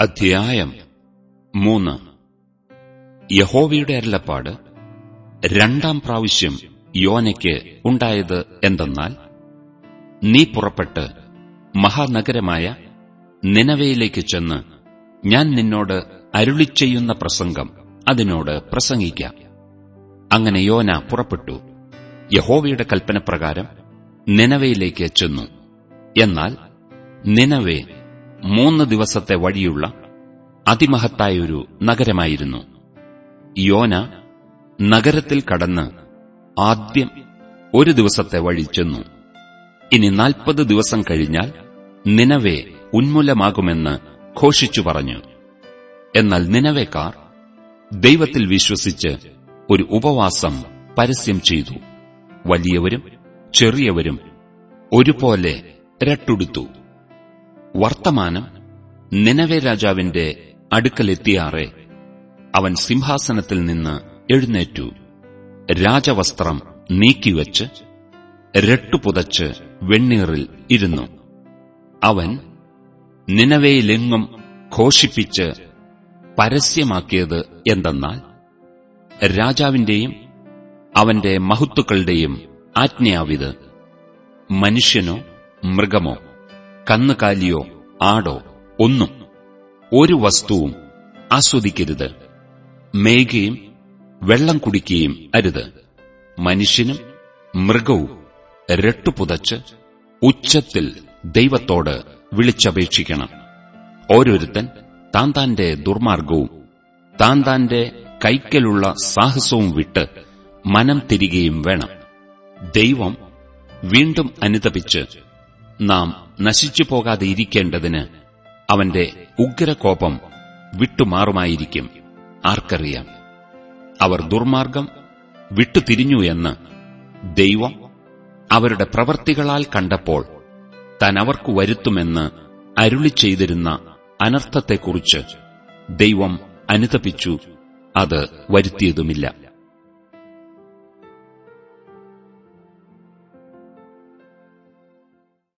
അധ്യായം മൂന്ന്. യഹോവയുടെ അരുളപ്പാട് രണ്ടാം പ്രാവശ്യം യോനയ്ക്ക് ഉണ്ടായത് എന്തെന്നാൽ നീ പുറപ്പെട്ട് മഹാനഗരമായ നിനവയിലേക്ക് ചെന്ന് ഞാൻ നിന്നോട് അരുളിച്ചെയ്യുന്ന പ്രസംഗം അതിനോട് പ്രസംഗിക്കാം. അങ്ങനെ യോന പുറപ്പെട്ടു. യഹോവയുടെ കൽപ്പനപ്രകാരം നിനവയിലേക്ക് ചെന്നു. എന്നാൽ നിനവേ മൂന്ന് ദിവസത്തെ വഴിയുള്ള അതിമഹത്തായൊരു നഗരമായിരുന്നു. യോന നഗരത്തിൽ കടന്ന് ആദ്യം ഒരു ദിവസത്തെ വഴി ചെന്നു. ഇനി നാൽപ്പത് ദിവസം കഴിഞ്ഞാൽ നിനവെ ഉന്മൂലമാകുമെന്ന് ഘോഷിച്ചു പറഞ്ഞു. എന്നാൽ നിനവേക്കാർ ദൈവത്തിൽ വിശ്വസിച്ച് ഒരു ഉപവാസം പരസ്യം ചെയ്തു. വലിയവരും ചെറിയവരും ഒരുപോലെ രട്ടുടുത്തു. വർത്തമാനം നിനവെ രാജാവിന്റെ അടുക്കലെത്തിയാറെ. അവൻ സിംഹാസനത്തിൽ നിന്ന് എഴുന്നേറ്റു. രാജവസ്ത്രം നീക്കിവച്ച് രട്ടുപുതച്ച് വെണ്ണീറിൽ ഇരുന്നു. അവൻ നിനവയിലെങ്ങും ഘോഷിപ്പിച്ച് പരസ്യമാക്കിയത് എന്തെന്നാൽ രാജാവിന്റെയും അവന്റെ മഹത്തുക്കളുടെയും ആജ്ഞയാവിത് മനുഷ്യനോ മൃഗമോ കന്നുകാലിയോ ആടോ ഒന്നും ഒരു വസ്തുവും ആസ്വദിക്കരുത്. മേയുകയും വെള്ളം കുടിക്കുകയും അരുത്. മനുഷ്യനും മൃഗവും രട്ടുപുതച്ച് ഉച്ചത്തിൽ ദൈവത്തോട് വിളിച്ചപേക്ഷിക്കണം. ഓരോരുത്തൻ താൻ താന്റെ ദുർമാർഗവും താൻ താന്റെ കൈക്കലുള്ള സാഹസവും വിട്ട് മനം തിരികെയും വേണം. ദൈവം വീണ്ടും അനുതപിച്ച് നാം നശിച്ചു പോകാതെ ഇരിക്കേണ്ടതിന് അവന്റെ ഉഗ്രകോപം വിട്ടുമാറുമായിരിക്കും. ആർക്കറിയാം? അവർ ദുർമാർഗം വിട്ടുതിരിഞ്ഞു എന്ന് ദൈവം അവരുടെ പ്രവർത്തികളാൽ കണ്ടപ്പോൾ താൻ അവർക്ക് വരുത്തുമെന്ന് അരുളി ചെയ്തിരുന്ന അനർത്ഥത്തെക്കുറിച്ച് ദൈവം അനുതപിച്ചു. അത് വരുത്തിയതുമില്ല.